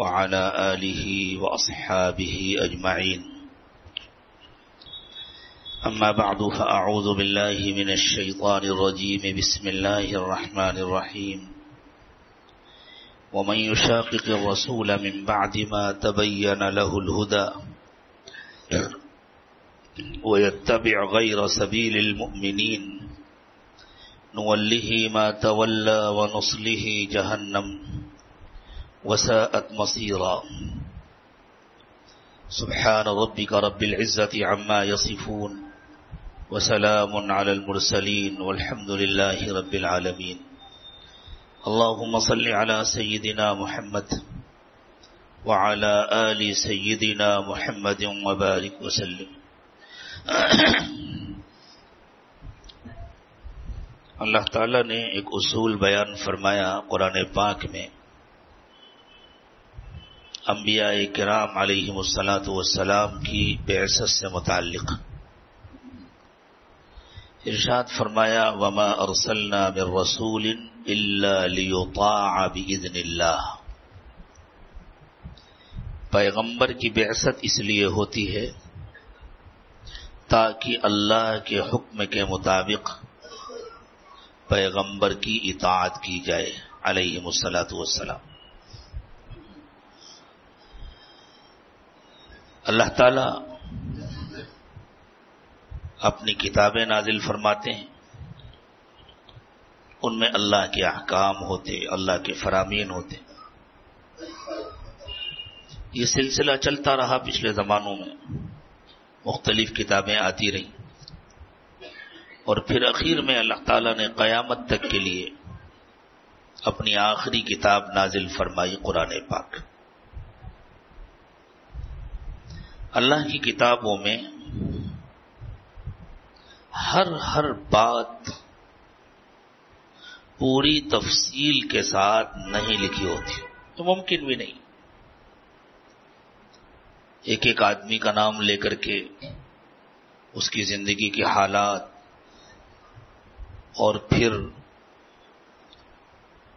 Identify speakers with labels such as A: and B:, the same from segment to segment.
A: وعلى آله وأصحابه أجمعين. أما بعد فأعوذ بالله من الشيطان الرجيم. بسم الله الرحمن الرحيم. ومن يشاقق الرسول من بعد ما تبين له الهدى ويتبع غير سبيل المؤمنين نوله ما تولى ونصله جهنم. وساءت مصيرا. سبحان ربك رب العزة عما يصفون وسلام على المرسلين والحمد لله رب العالمين. اللهم صل على سيدنا محمد وعلى آل سيدنا محمد وبارك وسلم. اللہ تعالی نے ایک اصول بیان فرمایا قرآن پاک میں انبیاء کرام علیہ السلاۃ والسلام کی بعثت سے متعلق۔ ارشاد فرمایا، وما ارسلنا من رسول الا ليطاع باذن اللہ پیغمبر کی بعثت اس لیے ہوتی ہے تاکہ اللہ کے حکم کے مطابق پیغمبر کی اطاعت کی جائے علیہ مسلاۃ والسلام۔ اللہ تعالی اپنی کتابیں نازل فرماتے ہیں۔ ان میں اللہ کے احکام ہوتے، اللہ کے فرامین ہوتے۔ یہ سلسلہ چلتا رہا پچھلے زمانوں میں۔ مختلف کتابیں آتی رہیں۔ اور پھر اخیر میں اللہ تعالی نے قیامت تک کے لیے اپنی آخری کتاب نازل فرمائی قرآن پاک۔ اللہ کی کتابوں میں ہر ہر بات پوری تفصیل کے ساتھ نہیں لکھی ہوتی، تو ممکن بھی نہیں۔ ایک ایک آدمی کا نام لے کر کے اس کی زندگی کے حالات اور پھر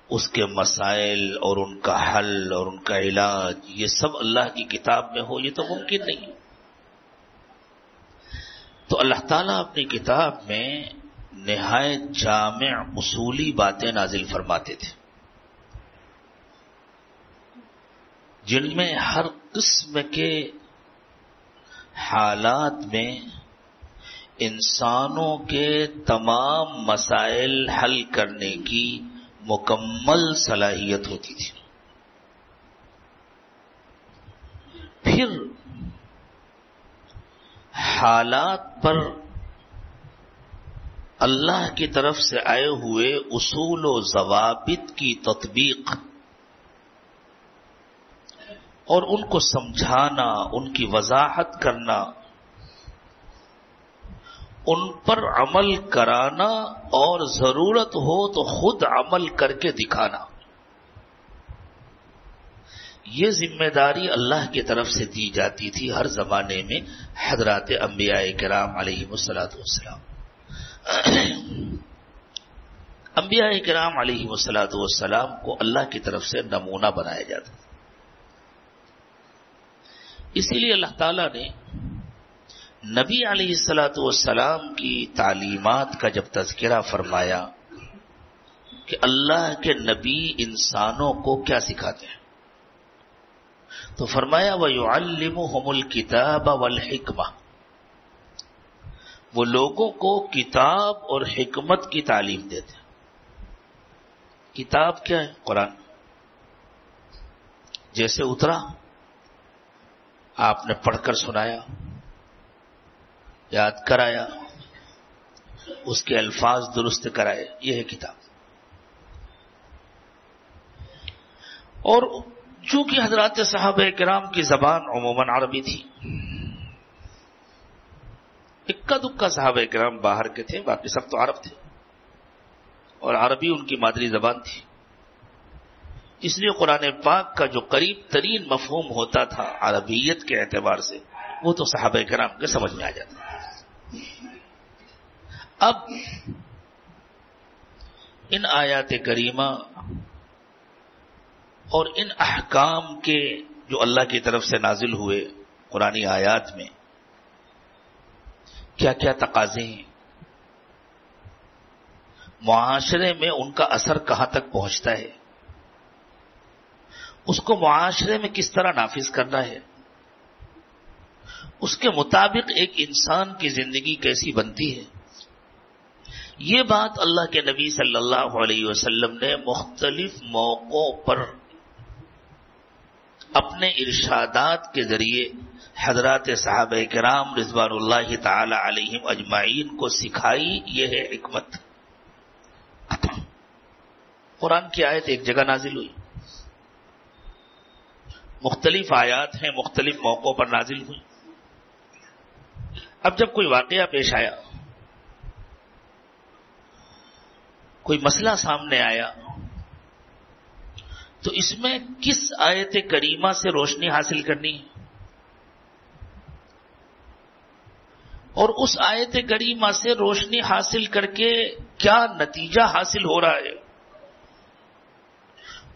A: اس کے مسائل اور ان کا حل اور ان کا علاج، یہ سب اللہ کی کتاب میں ہو، یہ تو ممکن نہیں۔ تو اللہ تعالیٰ اپنی کتاب میں نہایت جامع اصولی باتیں نازل فرماتے تھے۔ جن میں ہر قسم کے حالات میں انسانوں کے تمام مسائل حل کرنے کی مکمل صلاحیت ہوتی تھی۔ پھر حالات پر اللہ کی طرف سے آئے ہوئے اصول و ضوابط کی تطبیق اور ان کو سمجھانا، ان کی وضاحت کرنا، ان پر عمل کرانا اور ضرورت ہو تو خود عمل کر کے دکھانا۔ یہ ذمہ داری اللہ کی طرف سے دی جاتی تھی ہر زمانے میں حضرات انبیاء کرام علیہ وسلاۃ والسلام۔ انبیاء کرام علیہ وسلاۃ والسلام کو اللہ کی طرف سے نمونہ بنایا جاتا اسی لیے اللہ تعالی نے نبی علیہ السلاۃ والسلام کی تعلیمات کا جب تذکرہ فرمایا کہ اللہ کے نبی انسانوں کو کیا سکھاتے ہیں؟ تو فرمایا وہ یو الم الکتاب والحکمہ وہ لوگوں کو کتاب اور حکمت کی تعلیم دیتے کتاب کیا ہے؟ قرآن۔ جیسے اترا، آپ نے پڑھ کر سنایا، یاد کرایا، اس کے الفاظ درست کرائے، یہ ہے کتاب۔ اور چونکہ حضرات صاحب کرام کی زبان عموماً عربی تھی۔ اکا دکا صاحب کرام باہر کے تھے، باقی سب تو عرب تھے۔ اور عربی ان کی مادری زبان تھی۔ اس لیے قرآن پاک کا جو قریب ترین مفہوم ہوتا تھا عربیت کے اعتبار سے، وہ تو صحابہ کرام کے سمجھ میں آ جاتا۔ اب ان آیات کریمہ اور ان احکام کے جو اللہ کی طرف سے نازل ہوئے قرآن آیات میں، کیا کیا تقاضے ہیں؟ معاشرے میں ان کا اثر کہاں تک پہنچتا ہے؟ اس کو معاشرے میں کس طرح نافذ کرنا ہے؟ اس کے مطابق ایک انسان کی زندگی کیسی بنتی ہے؟ یہ بات اللہ کے نبی صلی اللہ علیہ وسلم نے مختلف موقعوں پر اپنے ارشادات کے ذریعے حضرات صاحب کرام رضوان اللہ تعالی علیہم اجمعین کو سکھائی، یہ ہے حکمت۔ قرآن کی آیت ایک جگہ نازل ہوئی۔ مختلف آیات ہیں، مختلف موقعوں پر نازل ہوئی۔ اب جب کوئی واقعہ پیش آیا، کوئی مسئلہ سامنے آیا تو اس میں کس آیت کریمہ سے روشنی حاصل کرنی ہے؟ اور اس آیت کریمہ سے روشنی حاصل کر کے کیا نتیجہ حاصل ہو رہا ہے؟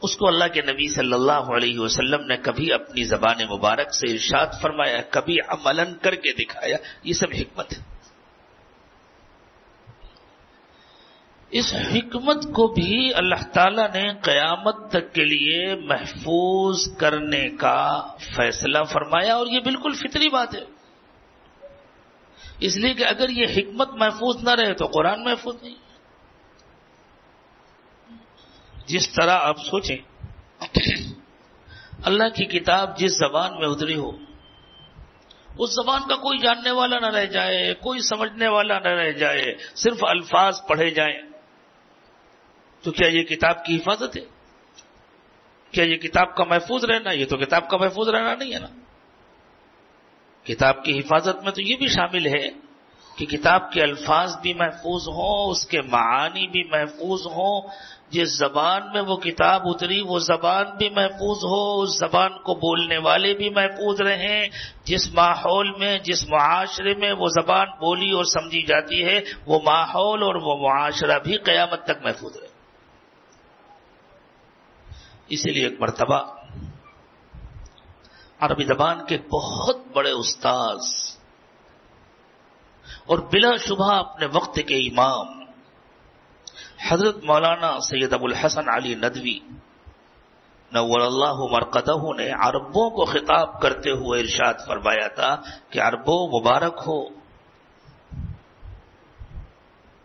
A: اس کو اللہ کے نبی صلی اللہ علیہ وسلم نے کبھی اپنی زبان مبارک سے ارشاد فرمایا، کبھی عملن کر کے دکھایا، یہ سب حکمت ہے۔ اس حکمت کو بھی اللہ تعالی نے قیامت تک کے لیے محفوظ کرنے کا فیصلہ فرمایا اور یہ بالکل فطری بات ہے۔ اس لیے کہ اگر یہ حکمت محفوظ نہ رہے تو قرآن محفوظ نہیں۔ جس طرح آپ سوچیں، اللہ کی کتاب جس زبان میں اتری ہو، اس زبان کا کوئی جاننے والا نہ رہ جائے، کوئی سمجھنے والا نہ رہ جائے، صرف الفاظ پڑھے جائیں۔ تو کیا یہ کتاب کی حفاظت ہے؟ کیا یہ کتاب کا محفوظ رہنا، یہ تو کتاب کا محفوظ رہنا نہیں ہے نا؟ کتاب کی حفاظت میں تو یہ بھی شامل ہے کہ کتاب کے الفاظ بھی محفوظ ہوں، اس کے معانی بھی محفوظ ہوں، جس زبان میں وہ کتاب اتری وہ زبان بھی محفوظ ہو، اس زبان کو بولنے والے بھی محفوظ رہیں، جس ماحول میں، جس معاشرے میں وہ زبان بولی اور سمجھی جاتی ہے، وہ ماحول اور وہ معاشرہ بھی قیامت تک محفوظ رہے۔ اسی لیے ایک مرتبہ عربی زبان کے بہت بڑے استاذ اور بلا شبہ اپنے وقت کے امام حضرت مولانا سید ابو الحسن علی ندوی نور اللہ مرکدہ نے عربوں کو خطاب کرتے ہوئے ارشاد فرمایا تھا کہ عربوں مبارک ہو۔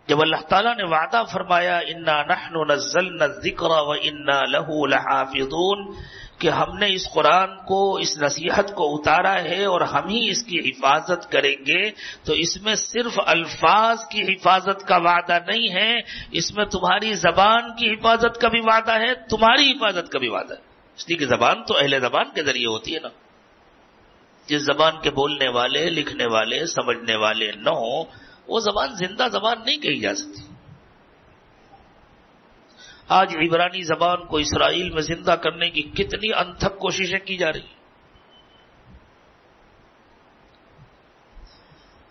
A: جب اللہ تعالیٰ نے وعدہ فرمایا، انا نحن نزلنا الذکر و انا لہو لحافظون، کہ ہم نے اس قرآن کو، اس نصیحت کو اتارا ہے اور ہم ہی اس کی حفاظت کریں گے، تو اس میں صرف الفاظ کی حفاظت کا وعدہ نہیں ہے، اس میں تمہاری زبان کی حفاظت کا بھی وعدہ ہے، تمہاری حفاظت کا بھی وعدہ ہے۔ اس لیے کہ زبان تو اہل زبان کے ذریعے ہوتی ہے نا۔ جس زبان کے بولنے والے، لکھنے والے، سمجھنے والے نہ ہوں وہ زبان زندہ زبان نہیں کہی جا سکتی۔ آج عبرانی زبان کو اسرائیل میں زندہ کرنے کی کتنی انتھک کوششیں کی جا رہی۔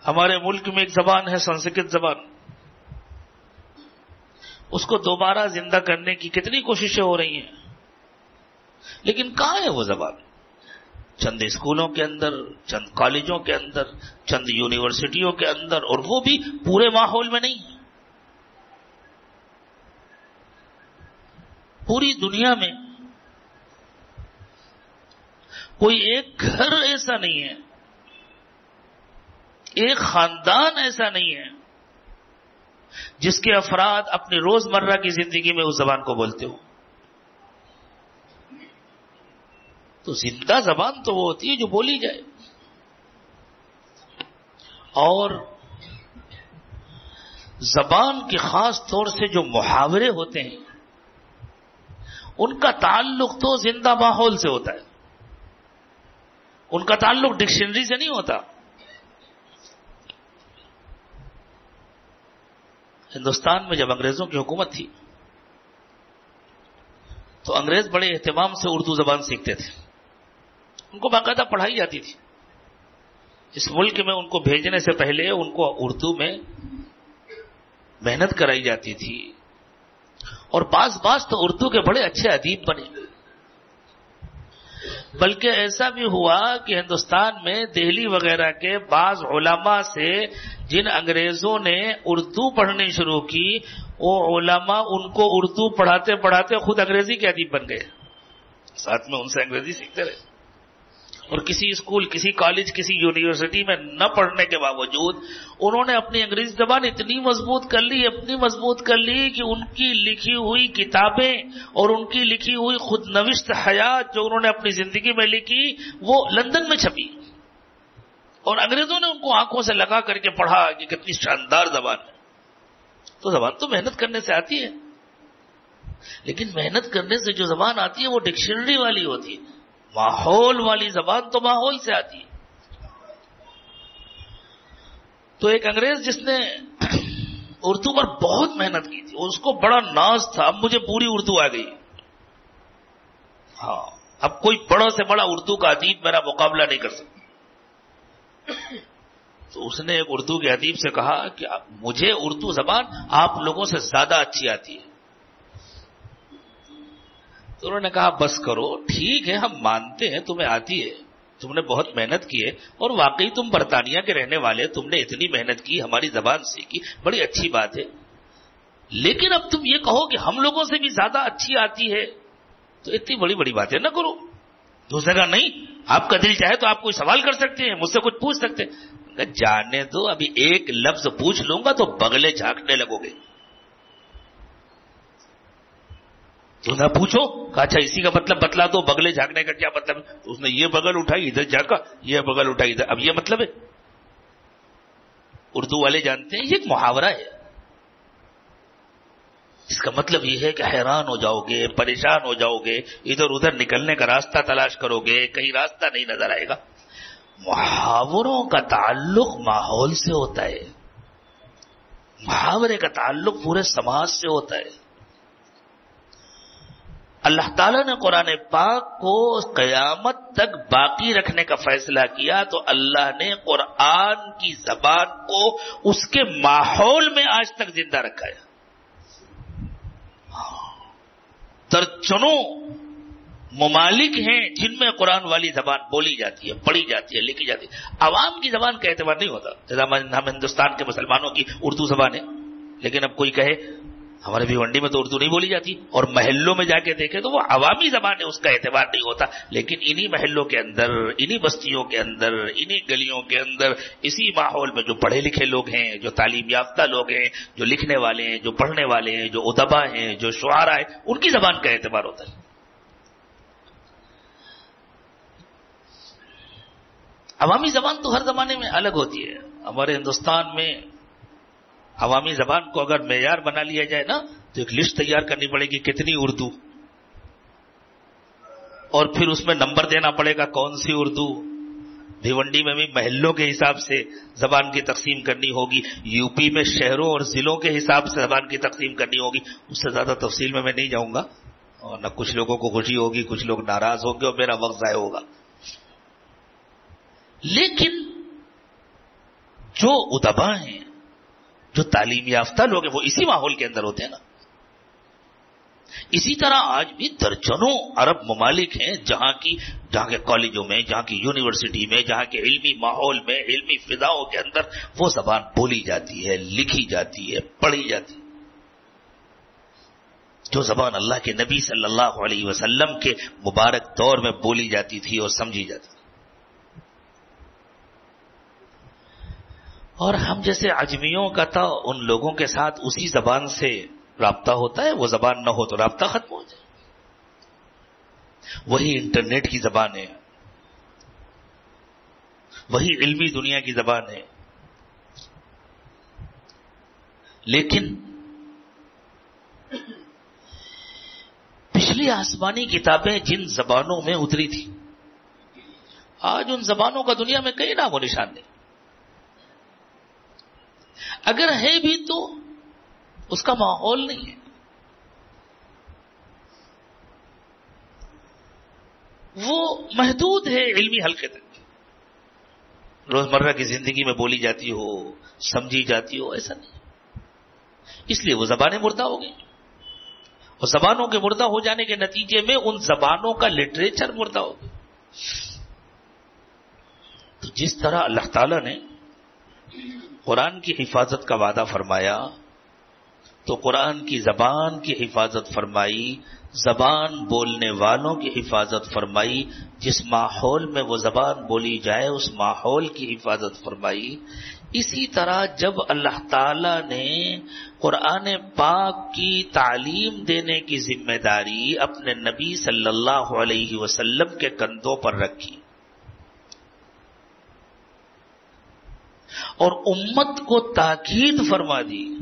A: ہمارے ملک میں ایک زبان ہے، سنسکرت زبان۔ اس کو دوبارہ زندہ کرنے کی کتنی کوششیں ہو رہی ہیں۔ لیکن کہاں ہے وہ زبان؟ چند اسکولوں کے اندر، چند کالجوں کے اندر، چند یونیورسٹیوں کے اندر، اور وہ بھی پورے ماحول میں نہیں۔ پوری دنیا میں کوئی ایک گھر ایسا نہیں ہے، ایک خاندان ایسا نہیں ہے جس کے افراد اپنی روزمرہ کی زندگی میں اس زبان کو بولتے ہو تو زندہ زبان تو وہ ہوتی ہے جو بولی جائے۔ اور زبان کے خاص طور سے جو محاورے ہوتے ہیں، ان کا تعلق تو زندہ ماحول سے ہوتا ہے۔ ان کا تعلق ڈکشنری سے نہیں ہوتا۔ ہندوستان میں جب انگریزوں کی حکومت تھی، تو انگریز بڑے اہتمام سے اردو زبان سیکھتے تھے۔ ان کو باقاعدہ پڑھائی جاتی تھی۔ اس ملک میں ان کو بھیجنے سے پہلے ان کو اردو میں محنت کرائی جاتی تھی۔ اور بعض بعض تو اردو کے بڑے اچھے ادیب بنے۔ بلکہ ایسا بھی ہوا کہ ہندوستان میں دہلی وغیرہ کے بعض علماء سے جن انگریزوں نے اردو پڑھنی شروع کی، وہ علماء ان کو اردو پڑھاتے پڑھاتے خود انگریزی کے ادیب بن گئے۔ ساتھ میں ان سے انگریزی سیکھتے رہے۔ اور کسی اسکول، کسی کالج، کسی یونیورسٹی میں نہ پڑھنے کے باوجود انہوں نے اپنی انگریزی زبان اتنی مضبوط کر لی، اتنی مضبوط کر لی کہ ان کی لکھی ہوئی کتابیں اور ان کی لکھی ہوئی خود نوشت حیات جو انہوں نے اپنی زندگی میں لکھی، وہ لندن میں چھپی۔ اور انگریزوں نے ان کو آنکھوں سے لگا کر کے پڑھا کہ کتنی شاندار زبان ہے۔ تو زبان تو محنت کرنے سے آتی ہے۔ لیکن محنت کرنے سے جو زبان آتی ہے، وہ ڈکشنری والی ہوتی ہے۔ ماحول والی زبان تو ماحول سے آتی ہے۔ تو ایک انگریز جس نے اردو پر بہت محنت کی تھی، اس کو بڑا ناز تھا، اب مجھے پوری اردو آ گئی۔ ہاں اب کوئی بڑا سے بڑا اردو کا ادیب میرا مقابلہ نہیں کر سکتا۔ تو اس نے ایک اردو کے ادیب سے کہا کہ مجھے اردو زبان آپ لوگوں سے زیادہ اچھی آتی ہے۔ تو انہوں نے کہا، بس کرو، ٹھیک ہے، ہم مانتے ہیں، تمہیں آتی ہے، تم نے بہت محنت کی ہے، اور واقعی تم برطانیہ کے رہنے والے تم نے اتنی محنت کی، ہماری زبان سیکھی بڑی اچھی بات ہے، لیکن اب تم یہ کہو کہ ہم لوگوں سے بھی زیادہ اچھی آتی ہے، تو اتنی بڑی بڑی باتیں نہ کرو. دوسرے کا نہیں، آپ کا دل چاہے تو آپ کوئی سوال کر سکتے ہیں، مجھ سے کچھ پوچھ سکتے ہیں. جانے دو، ابھی ایک لفظ پوچھ لوں گا تو بگلے جھانکنے لگو گے تو نہ پوچھو کہ اچھا اسی کا مطلب بتلا دو بگلے جھانکنے کا کیا مطلب؟ ہے اس نے یہ بغل اٹھائی، ادھر جھانکا یہ بغل اٹھائی، ادھر۔ اب یہ مطلب ہے۔ اردو والے جانتے ہیں، یہ ایک محاورہ ہے۔ اس کا مطلب یہ ہے کہ حیران ہو جاؤ گے پریشان ہو جاؤ گے ادھر ادھر نکلنے کا راستہ تلاش کرو گے کہیں راستہ نہیں نظر آئے گا۔ محاوروں کا تعلق ماحول سے ہوتا ہے۔ محاورے کا تعلق پورے سماج سے ہوتا ہے۔ اللہ تعالیٰ نے قرآن پاک کو قیامت تک باقی رکھنے کا فیصلہ کیا تو اللہ نے قرآن کی زبان کو اس کے ماحول میں آج تک زندہ رکھا ہے۔ درجنوں ممالک ہیں جن میں قرآن والی زبان بولی جاتی ہے، پڑھی جاتی ہے، لکھی جاتی ہے۔ عوام کی زبان کا اعتبار نہیں ہوتا۔ ہم ہندوستان کے مسلمانوں کی اردو زبان ہے، لیکن اب کوئی کہے ہمارے بھیونڈی میں تو اردو نہیں بولی جاتی اور محلوں میں جا کے دیکھے تو وہ عوامی زبان ہے، اس کا اعتبار نہیں ہوتا۔ لیکن انہی محلوں کے اندر، انہی بستیوں کے اندر، انہی گلیوں کے اندر، اسی ماحول میں جو پڑھے لکھے لوگ ہیں، جو تعلیم یافتہ لوگ ہیں، جو لکھنے والے ہیں، جو پڑھنے والے ہیں، جو ادبا ہیں، جو شعرا ہیں، ان کی زبان کا اعتبار ہوتا ہے۔ عوامی زبان تو ہر زمانے میں الگ ہوتی ہے۔ ہمارے ہندوستان میں عوامی زبان کو اگر معیار بنا لیا جائے نا، تو ایک لسٹ تیار کرنی پڑے گی کتنی اردو۔ اور پھر اس میں نمبر دینا پڑے گا کون سی اردو۔ بھیونڈی میں بھی محلوں کے حساب سے زبان کی تقسیم کرنی ہوگی، یو پی میں شہروں اور ضلعوں کے حساب سے زبان کی تقسیم کرنی ہوگی۔ اس سے زیادہ تفصیل میں میں نہیں جاؤں گا۔ اور نہ کچھ لوگوں کو خوشی ہوگی، کچھ لوگ ناراض ہوں گے اور میرا وقت ضائع ہوگا۔ لیکن جو ادبا ہیں جو تعلیم یافتہ لوگ ہیں، وہ اسی ماحول کے اندر ہوتے ہیں نا۔ اسی طرح آج بھی درجنوں عرب ممالک ہیں، جہاں کی، جہاں کے کالجوں میں، جہاں کی یونیورسٹی میں، جہاں کے علمی ماحول میں، علمی فضاؤں کے اندر وہ زبان بولی جاتی ہے، لکھی جاتی ہے، پڑھی جاتی ہے۔ جو زبان اللہ کے نبی صلی اللہ علیہ وسلم کے مبارک دور میں بولی جاتی تھی اور سمجھی جاتی تھی۔ اور ہم جیسے اجمیوں کا تھا، ان لوگوں کے ساتھ اسی زبان سے رابطہ ہوتا ہے، وہ زبان نہ ہو تو رابطہ ختم ہو جائے۔ وہی انٹرنیٹ کی زبان ہے۔ وہی علمی دنیا کی زبان ہے۔ لیکن پچھلی آسمانی کتابیں جن زبانوں میں اتری تھی آج ان زبانوں کا دنیا میں کئی نام و نشان نہیں۔ اگر ہے بھی تو اس کا ماحول نہیں ہے۔ وہ محدود ہے علمی حلقے تک۔ روزمرہ کی زندگی میں بولی جاتی ہو، سمجھی جاتی ہو، ایسا نہیں۔ اس لیے وہ زبانیں مردہ ہو گئی اور زبانوں کے مردہ ہو جانے کے نتیجے میں ان زبانوں کا لٹریچر مردہ ہو گیا۔ تو جس طرح اللہ تعالی نے قرآن کی حفاظت کا وعدہ فرمایا تو قرآن کی زبان کی حفاظت فرمائی، زبان بولنے والوں کی حفاظت فرمائی، جس ماحول میں وہ زبان بولی جائے، اس ماحول کی حفاظت فرمائی۔ اسی طرح جب اللہ تعالی نے قرآن پاک کی تعلیم دینے کی ذمہ داری اپنے نبی صلی اللہ علیہ وسلم کے کندھوں پر رکھی اور امت کو تاکید فرما دی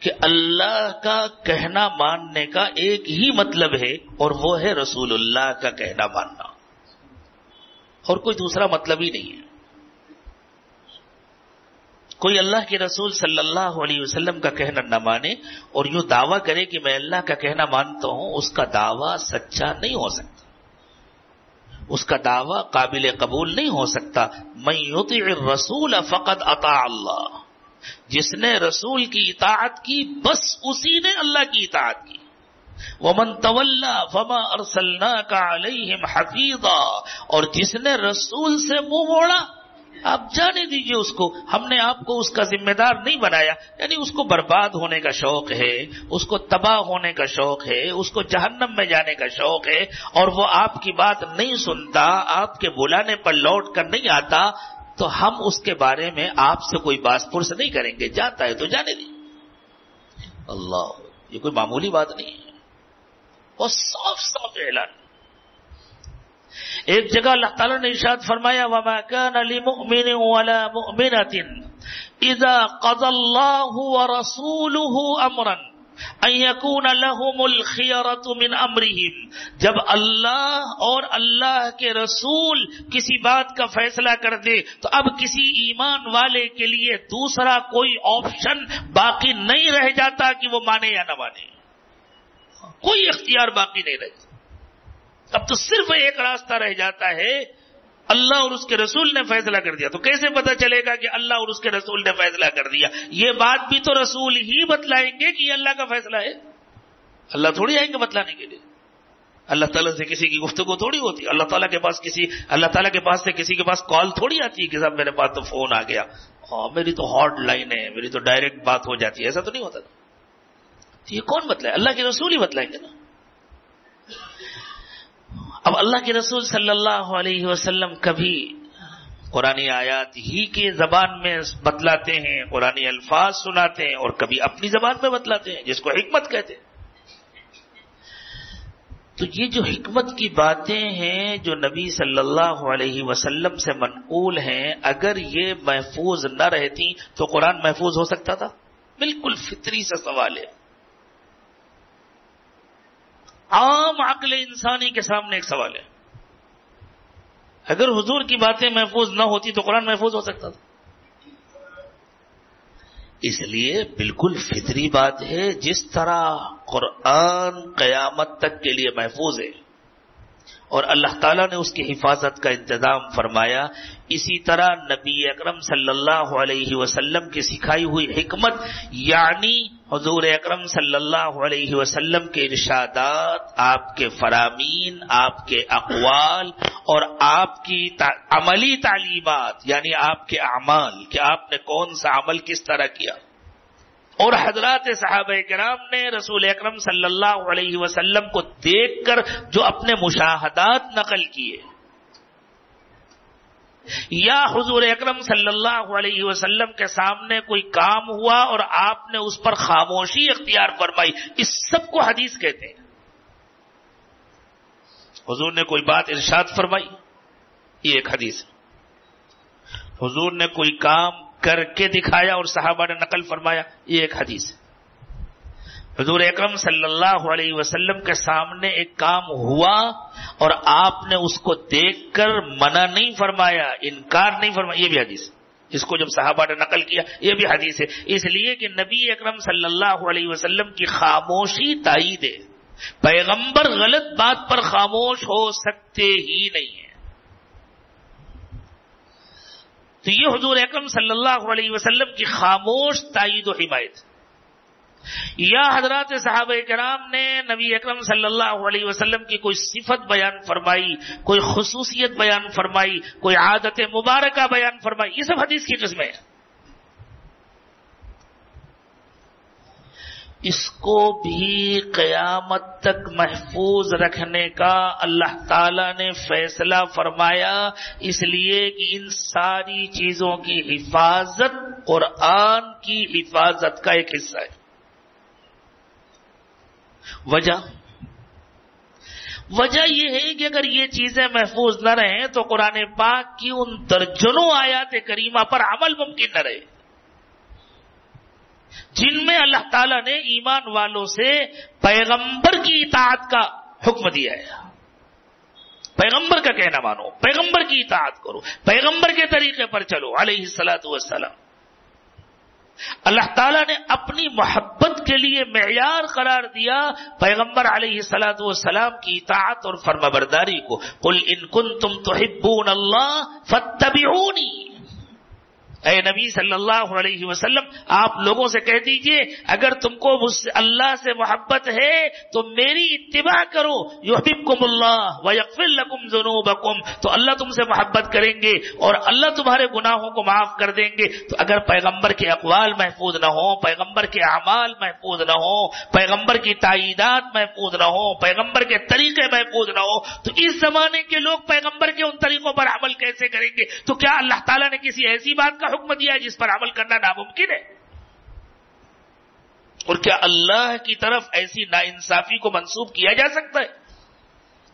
A: کہ اللہ کا کہنا ماننے کا ایک ہی مطلب ہے اور وہ ہے رسول اللہ کا کہنا ماننا۔ اور کوئی دوسرا مطلب ہی نہیں ہے۔ کوئی اللہ کے رسول صلی اللہ علیہ وسلم کا کہنا نہ مانے اور یوں دعویٰ کرے کہ میں اللہ کا کہنا مانتا ہوں، اس کا دعویٰ سچا نہیں ہو سکتا۔ اس کا دعویٰ قابل قبول نہیں ہو سکتا۔ میں یوتی رسول فقط عطا اللہ۔ جس نے رسول کی اطاعت کی، بس اسی نے اللہ کی اطاعت کی۔ وہ طول فما ارسلنا کا علیہم حفیظہ اور جس نے رسول سے منہ موڑا آپ جانے دیجیے اس کو۔ ہم نے آپ کو اس کا ذمہ دار نہیں بنایا۔ یعنی اس کو برباد ہونے کا شوق ہے، اس کو تباہ ہونے کا شوق ہے، اس کو جہنم میں جانے کا شوق ہے۔ اور وہ آپ کی بات نہیں سنتا، آپ کے بلانے پر لوٹ کر نہیں آتا، تو ہم اس کے بارے میں آپ سے کوئی باس پرس نہیں کریں گے۔ جاتا ہے تو جانے دیجیے اللہ، یہ کوئی معمولی بات نہیں ہے۔ وہ صاف صاف اعلان۔ ایک جگہ اللہ تعالیٰ نے ارشاد فرمایا، وما كان لمؤمن ولا مؤمنة اذا قضى الله ورسوله امرا ان يكون لهم الخيرة من امرهم جب اللہ اور اللہ کے رسول کسی بات کا فیصلہ کر دے، تو اب کسی ایمان والے کے لیے دوسرا کوئی آپشن باقی نہیں رہ جاتا کہ وہ مانے یا نہ مانے۔ کوئی اختیار باقی نہیں رہتا۔ اب تو صرف ایک راستہ رہ جاتا ہے، اللہ اور اس کے رسول نے فیصلہ کر دیا۔ تو کیسے پتا چلے گا کہ اللہ اور اس کے رسول نے فیصلہ کر دیا؟ یہ بات بھی تو رسول ہی بتلائیں گے کہ یہ اللہ کا فیصلہ ہے۔ اللہ تھوڑی آئیں گے بتلانے کے لیے۔ اللہ تعالیٰ سے کسی کی گفتگو تھوڑی ہوتی اللہ تعالیٰ کے پاس کسی، اللہ تعالیٰ کے پاس سے کسی کے پاس کال تھوڑی آتی ہے کہ صاحب میرے پاس تو فون آ گیا۔ میری تو ہاٹ لائن ہے، میری تو ڈائریکٹ بات ہو جاتی ہے۔ ایسا تو نہیں ہوتا۔ یہ کون بتلائے؟ اللہ کے رسول ہی بتلائیں گے نا۔ اب اللہ کے رسول صلی اللہ علیہ وسلم کبھی قرآن آیات ہی کے زبان میں بتلاتے ہیں، قرآن الفاظ سناتے ہیں اور کبھی اپنی زبان میں بتلاتے ہیں، جس کو حکمت کہتے ہیں۔ تو یہ جو حکمت کی باتیں ہیں جو نبی صلی اللہ علیہ وسلم سے منقول ہیں، اگر یہ محفوظ نہ رہتی تو قرآن محفوظ ہو سکتا تھا؟ بالکل فطری سے سوال ہے۔ عام عقل انسانی کے سامنے ایک سوال ہے۔ اگر حضور کی باتیں محفوظ نہ ہوتی تو قرآن محفوظ ہو سکتا تھا۔ اس لیے بالکل فطری بات ہے، جس طرح قرآن قیامت تک کے لیے محفوظ ہے اور اللہ تعالیٰ نے اس کی حفاظت کا انتظام فرمایا، اسی طرح نبی اکرم صلی اللہ علیہ وسلم کی سکھائی ہوئی حکمت یعنی حضور اکرم صلی اللہ علیہ وسلم کے ارشادات، آپ کے فرامین، آپ کے اقوال اور آپ کی عملی تعلیمات یعنی آپ کے اعمال، کہ آپ نے کون سا عمل کس طرح کیا۔ اور حضرات صحابہ کرام نے رسول اکرم صلی اللہ علیہ وسلم کو دیکھ کر جو اپنے مشاہدات نقل کیے۔ یا حضور اکرم صلی اللہ علیہ وسلم کے سامنے کوئی کام ہوا اور آپ نے اس پر خاموشی اختیار فرمائی، اس سب کو حدیث کہتے ہیں۔ حضور نے کوئی بات ارشاد فرمائی؟ یہ ایک حدیث حضور نے کوئی کام کر کے دکھایا اور صحابہ نے نقل فرمایا؟ یہ ایک حدیث ہے۔ حضور اکرم صلی اللہ علیہ وسلم کے سامنے ایک کام ہوا اور آپ نے اس کو دیکھ کر منع نہیں فرمایا، انکار نہیں فرمایا۔ یہ بھی حدیث جس کو جب صحابہ نے نقل کیا، یہ بھی حدیث ہے۔ اس لیے کہ نبی اکرم صلی اللہ علیہ وسلم کی خاموشی تائید ہے۔ پیغمبر غلط بات پر خاموش ہو سکتے ہی نہیں ہیں۔ تو یہ حضور اکرم صلی اللہ علیہ وسلم کی خاموش تائید و حمایت یا حضرات صحابہ کرام نے نبی اکرم صلی اللہ علیہ وسلم کی کوئی صفت بیان فرمائی، کوئی خصوصیت بیان فرمائی، کوئی عادت مبارکہ بیان فرمائی، یہ سب حدیث کی قسمیں ہیں۔ اس کو بھی قیامت تک محفوظ رکھنے کا اللہ تعالی نے فیصلہ فرمایا، اس لیے کہ ان ساری چیزوں کی حفاظت قرآن کی حفاظت کا ایک حصہ ہے۔ وجہ۔ وجہ یہ ہے کہ اگر یہ چیزیں محفوظ نہ رہیں تو قرآن پاک کی ان درجنوں آیات کریمہ پر عمل ممکن نہ رہے۔ جن میں اللہ تعالیٰ نے ایمان والوں سے پیغمبر کی اطاعت کا حکم دیا ہے۔ پیغمبر کا کہنا مانو، پیغمبر کی اطاعت کرو، پیغمبر کے طریقے پر چلو، علیہ السلاۃ والسلام۔ اللہ تعالیٰ نے اپنی محبت کے لیے معیار قرار دیا پیغمبر علیہ سلاۃ والسلام کی اطاعت اور فرما برداری کو۔ کل ان کن تم تو اللہ فتبی اے نبی صلی اللہ علیہ وسلم، آپ لوگوں سے کہہ دیجیے، اگر تم کو اللہ سے محبت ہے، تو میری اتباع کرو، یحببکم اللہ ویغفر لکم ذنوبکم، تو اللہ تم سے محبت کریں گے اور اللہ تمہارے گناہوں کو معاف کر دیں گے۔ تو اگر پیغمبر کے اقوال محفوظ نہ ہوں، پیغمبر کے اعمال محفوظ نہ ہوں، پیغمبر کی تائیدات محفوظ نہ ہوں، پیغمبر کے طریقے محفوظ نہ ہو تو اس زمانے کے لوگ پیغمبر کے ان طریقوں پر عمل کیسے کریں گے؟ تو کیا اللہ تعالیٰ نے کسی ایسی بات کا حکم دیا ہے جس پر عمل کرنا ناممکن ہے۔ اور کیا اللہ کی طرف ایسی نا انصافی کو منسوخ کیا جا سکتا ہے؟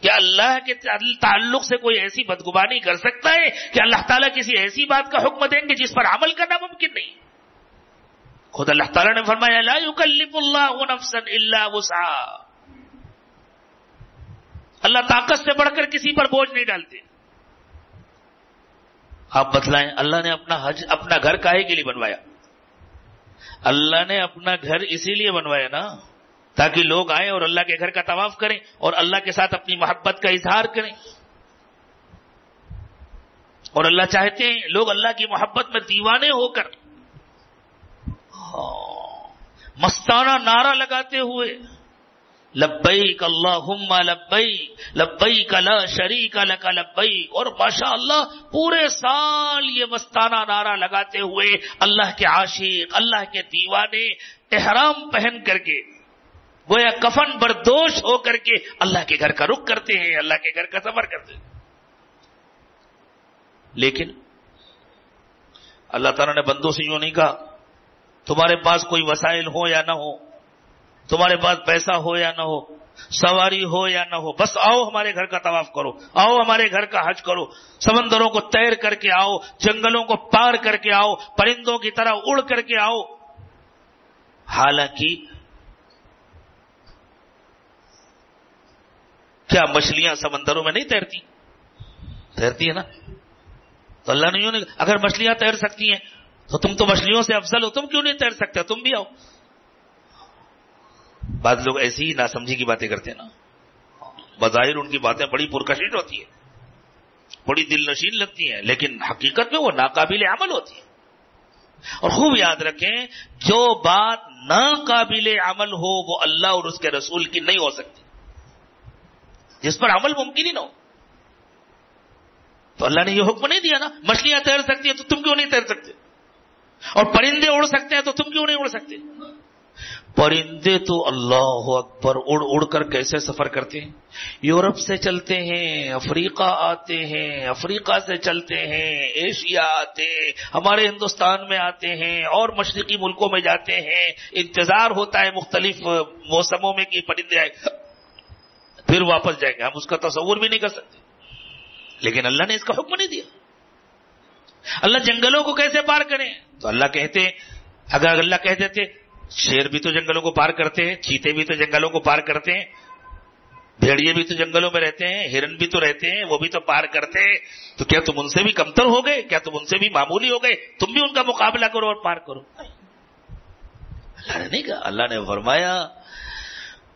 A: کیا اللہ کے تعلق سے کوئی ایسی بدگمانی کر سکتا ہے کہ اللہ تعالیٰ کسی ایسی بات کا حکم دیں گے جس پر عمل کرنا ممکن نہیں؟ خود اللہ تعالیٰ نے فرمایا، لا يكلف اللہ نفسا الا وسعها۔ اللہ طاقت سے بڑھ کر کسی پر بوجھ نہیں ڈالتے۔ آپ بتلائیں، اللہ نے اپنا حج اپنا گھر کاہے کے لیے بنوایا؟ اللہ نے اپنا گھر اسی لیے بنوایا نا، تاکہ لوگ آئیں اور اللہ کے گھر کا طواف کریں اور اللہ کے ساتھ اپنی محبت کا اظہار کریں۔ اور اللہ چاہتے ہیں لوگ اللہ کی محبت میں دیوانے ہو کر ہاں، مستانہ نعرہ لگاتے ہوئے لبیک اللہ لبئی لبئی لا شریک لک لبئی اور ماشاء اللہ پورے سال یہ مستانہ نعرہ لگاتے ہوئے اللہ کے عاشق، اللہ کے دیوانے احرام پہن کر کے، گویا کفن بردوش ہو کر کے اللہ کے گھر کا رخ کرتے ہیں، اللہ کے گھر کا سفر کرتے ہیں۔ لیکن اللہ تعالیٰ نے بندوں سے یوں نہیں کہا، تمہارے پاس کوئی وسائل ہو یا نہ ہو تمہارے پاس پیسہ ہو یا نہ ہو، سواری ہو یا نہ ہو، بس آؤ ہمارے گھر کا طواف کرو، آؤ ہمارے گھر کا حج کرو، سمندروں کو تیر کر کے آؤ، جنگلوں کو پار کر کے آؤ، پرندوں کی طرح اڑ کر کے آؤ۔ حالانکہ کیا مچھلیاں سمندروں میں نہیں تیرتی؟ تیرتی ہے نا؟ تو اللہ نے یوں نہیں، اگر مچھلیاں تیر سکتی ہیں، تو تم تو مچھلیوں سے افضل ہو، تم کیوں نہیں تیر سکتے؟ تم بھی آؤ۔ بعض لوگ ایسی ہی ناسمجھی کی باتیں کرتے ہیں نا۔ بظاہر ان کی باتیں بڑی پرکشش ہوتی ہیں۔ بڑی دل نشین لگتی ہیں، لیکن حقیقت میں وہ ناقابل عمل ہوتی ہے اور خوب یاد رکھیں، جو بات ناقابل عمل ہو، وہ اللہ اور اس کے رسول کی نہیں ہو سکتی۔ جس پر عمل ممکن ہی نہ ہو۔ تو اللہ نے یہ حکم نہیں دیا نا، مچھلیاں تیر سکتی ہیں تو تم کیوں نہیں تیر سکتے؟ اور پرندے اڑ سکتے ہیں تو تم کیوں نہیں اڑ سکتے؟ پرندے تو اللہ اکبر، اڑ اڑ کر کیسے سفر کرتے ہیں؟ یورپ سے چلتے ہیں، افریقہ آتے ہیں، افریقہ سے چلتے ہیں، ایشیا آتے ہیں، ہمارے ہندوستان میں آتے ہیں، اور مشرقی ملکوں میں جاتے ہیں۔ انتظار ہوتا ہے مختلف موسموں میں کہ پرندے آئے، پھر واپس جائیں گے۔ ہم اس کا تصور بھی نہیں کر سکتے۔ لیکن اللہ نے اس کا حکم نہیں دیا۔ اللہ جنگلوں کو کیسے پار کریں؟ تو اللہ کہتے اگر اللہ کہہ دیتے شیر بھی تو جنگلوں کو پار کرتے ہیں، چیتے بھی تو جنگلوں کو پار کرتے ہیں، بھیڑیے بھی تو جنگلوں میں رہتے ہیں، ہرن بھی تو رہتے ہیں، وہ بھی تو پار کرتے ہیں۔ تو کیا تم ان سے بھی کمتر ہو گئے؟ کیا تم ان سے بھی معمولی ہو گئے؟ تم بھی ان کا مقابلہ کرو اور پار کرو۔ اللہ نے نہیں کہا، اللہ نے فرمایا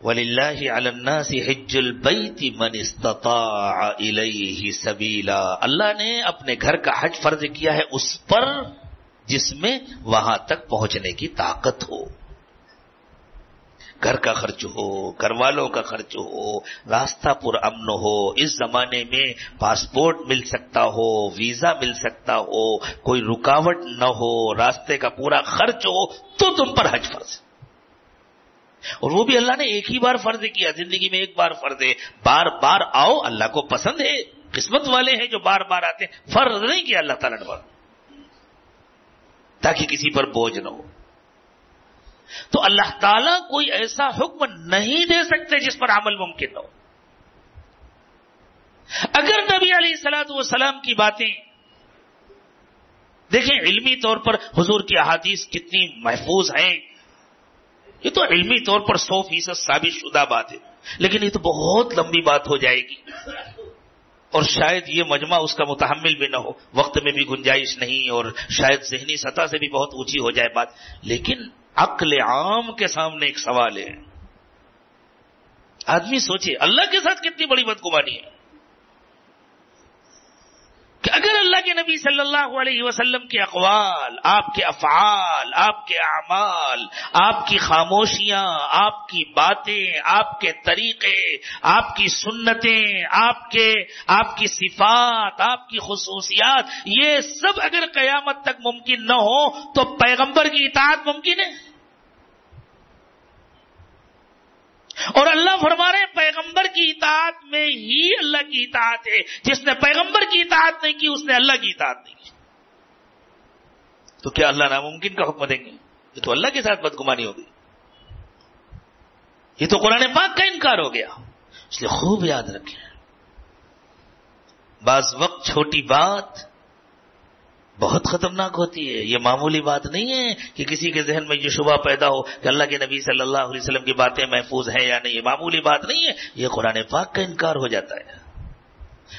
A: ولی اللہ حج البیت من استطاع الیہ سبیلا اللہ نے اپنے گھر کا حج فرض کیا ہے، اس پر جس میں وہاں تک پہنچنے کی طاقت ہو۔ گھر کا خرچ ہو، گھر والوں کا خرچ ہو، راستہ پر امن ہو، اس زمانے میں پاسپورٹ مل سکتا ہو، ویزا مل سکتا ہو، کوئی رکاوٹ نہ ہو، راستے کا پورا خرچ ہو، تو تم پر حج فرض اور وہ بھی اللہ نے ایک ہی بار فرض کیا، زندگی میں ایک بار فرض ہے۔ بار بار آؤ، اللہ کو پسند ہے۔ قسمت والے ہیں جو بار بار آتے ہیں۔ فرض نہیں کیا اللہ تعالیٰ نے تاکہ کسی پر بوجھ نہ ہو۔ تو اللہ تعالیٰ کوئی ایسا حکم نہیں دے سکتے جس پر عمل ممکن ہو۔ اگر نبی علیہ سلاد والسلام کی باتیں دیکھیں، علمی طور پر حضور کی احادیث کتنی محفوظ ہیں۔ یہ تو علمی طور پر سو فیصد ثابت شدہ بات ہے، لیکن یہ تو بہت لمبی بات ہو جائے گی۔ اور شاید یہ مجمع اس کا متحمل بھی نہ ہو۔ وقت میں بھی گنجائش نہیں اور شاید ذہنی سطح سے بھی بہت اونچی ہو جائے بات، لیکن عقل عام کے سامنے ایک سوال ہے۔ آدمی سوچے، اللہ کے ساتھ کتنی بڑی بدگمانی ہے کہ اگر اللہ کے نبی صلی اللہ علیہ وسلم کے اقوال، آپ کے افعال، آپ کے اعمال، آپ کی خاموشیاں، آپ کی باتیں، آپ کے طریقے، آپ کی سنتیں، آپ کے، آپ کی صفات، آپ کی خصوصیات، یہ سب اگر قیامت تک ممکن نہ ہو تو پیغمبر کی اطاعت ممکن ہے۔ اور اللہ فرما رہے پیغمبر کی اطاعت میں ہی اللہ کی اطاعت ہے۔ جس نے پیغمبر کی اطاعت نہیں کی، اس نے اللہ کی اطاعت نہیں کی۔ تو کیا اللہ ناممکن کا حکم دیں گے؟ یہ تو اللہ کے ساتھ بدگمانی ہوگی یہ تو قرآن پاک کا انکار ہو گیا۔ اس لیے خوب یاد رکھیں۔ بعض وقت چھوٹی بات بہت خطرناک ہوتی ہے۔ یہ معمولی بات نہیں ہے کہ کسی کے ذہن میں یہ شبہ پیدا ہو کہ اللہ کے نبی صلی اللہ علیہ وسلم کی باتیں محفوظ ہیں یا نہیں، یہ معمولی بات نہیں ہے۔ یہ قرآن پاک کا انکار ہو جاتا ہے۔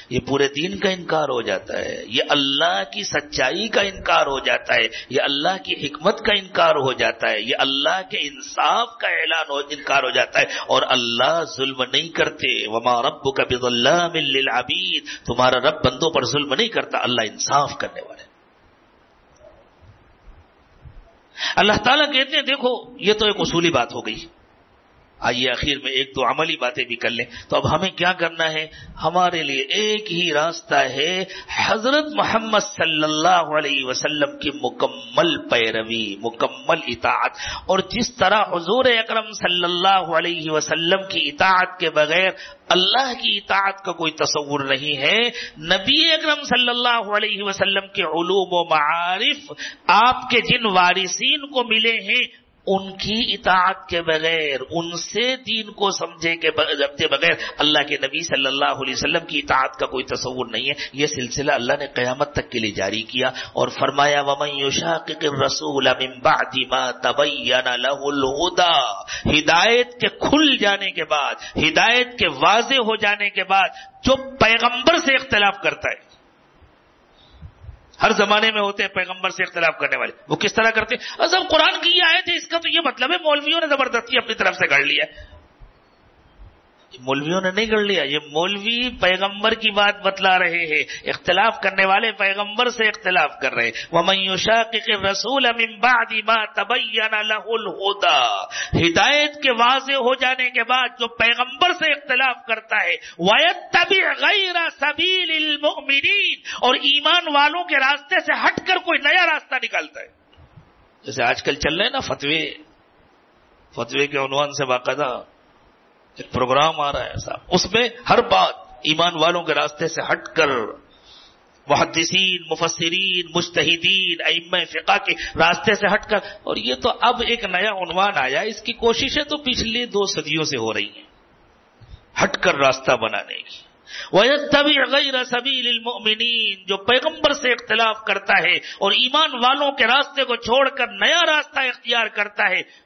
A: یہ پورے دین کا انکار ہو جاتا ہے۔ یہ اللہ کی سچائی کا انکار ہو جاتا ہے۔ یہ اللہ کی حکمت کا انکار ہو جاتا ہے۔ یہ اللہ کے انصاف کا اعلان ہو، انکار ہو جاتا ہے۔ اور اللہ ظلم نہیں کرتے۔ وما رب کا بد اللہ تمہارا رب بندوں پر ظلم نہیں کرتا، اللہ انصاف کرنے والے اللہ تعالیٰ کہتے ہیں دیکھو یہ تو ایک اصولی بات ہو گئی۔ آئیے آخر میں ایک دو عملی باتیں بھی کر لیں۔ تو اب ہمیں کیا کرنا ہے؟ ہمارے لیے ایک ہی راستہ ہے حضرت محمد صلی اللہ علیہ وسلم کی مکمل پیروی، مکمل اطاعت۔ اور جس طرح حضور اکرم صلی اللہ علیہ وسلم کی اطاعت کے بغیر اللہ کی اطاعت کا کوئی تصور نہیں ہے، نبی اکرم صلی اللہ علیہ وسلم کے علوم و معارف آپ کے جن وارثین کو ملے ہیں ان کی اطاعت کے بغیر، ان سے دین کو سمجھے کے بغیر اللہ کے نبی صلی اللہ علیہ وسلم کی اطاعت کا کوئی تصور نہیں ہے۔ یہ سلسلہ اللہ نے قیامت تک کے لیے جاری کیا اور فرمایا رسول ہدایت کے کھل جانے کے بعد، ہدایت کے واضح ہو جانے کے بعد جو پیغمبر سے اختلاف کرتا ہے ہر زمانے میں ہوتے ہیں پیغمبر سے اختلاف کرنے والے۔ وہ کس طرح کرتے اصل قرآن کی آئے تھے اس کا تو یہ مطلب ہے، مولویوں نے زبردستی اپنی طرف سے گڑھ لیا مولویوں نے نہیں کر لیا، یہ مولوی پیغمبر کی بات بتلا رہے ہیں۔ اختلاف کرنے والے پیغمبر سے اختلاف کر رہے رسول ہدایت کے واضح ہو جانے کے بعد جو پیغمبر سے اختلاف کرتا ہے غیر سبیل المؤمنین اور ایمان والوں کے راستے سے ہٹ کر کوئی نیا راستہ نکالتا ہے۔ جیسے آج کل چل رہے ہیں نا فتوے۔ فتوے کے عنوان سے باقاعدہ ایک پروگرام آ رہا ہے صاحب اس میں ہر بات ایمان والوں کے راستے سے ہٹ کر محدثین، مفسرین مشتحدین ام فقہ کے راستے سے ہٹ کر، اور یہ تو اب ایک نیا عنوان آیا، اس کی کوششیں تو پچھلی دو صدیوں سے ہو رہی ہیں، ہٹ کر راستہ بنانے کی۔ غیر سبیل المؤمنین جو پیغمبر سے اختلاف کرتا ہے اور ایمان والوں کے راستے کو چھوڑ کر نیا راستہ اختیار کرتا ہے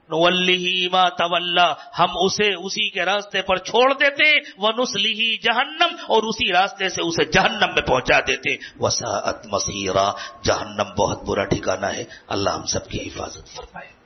A: ما طول ہم اسے اسی کے راستے پر چھوڑ دیتے وہ نسلی جہنم اور اسی راستے سے اسے جہنم میں پہنچا دیتے۔ وساعت مسیرہ جہنم بہت برا ٹھکانا ہے، اللہ ہم سب کی حفاظت فرمائے۔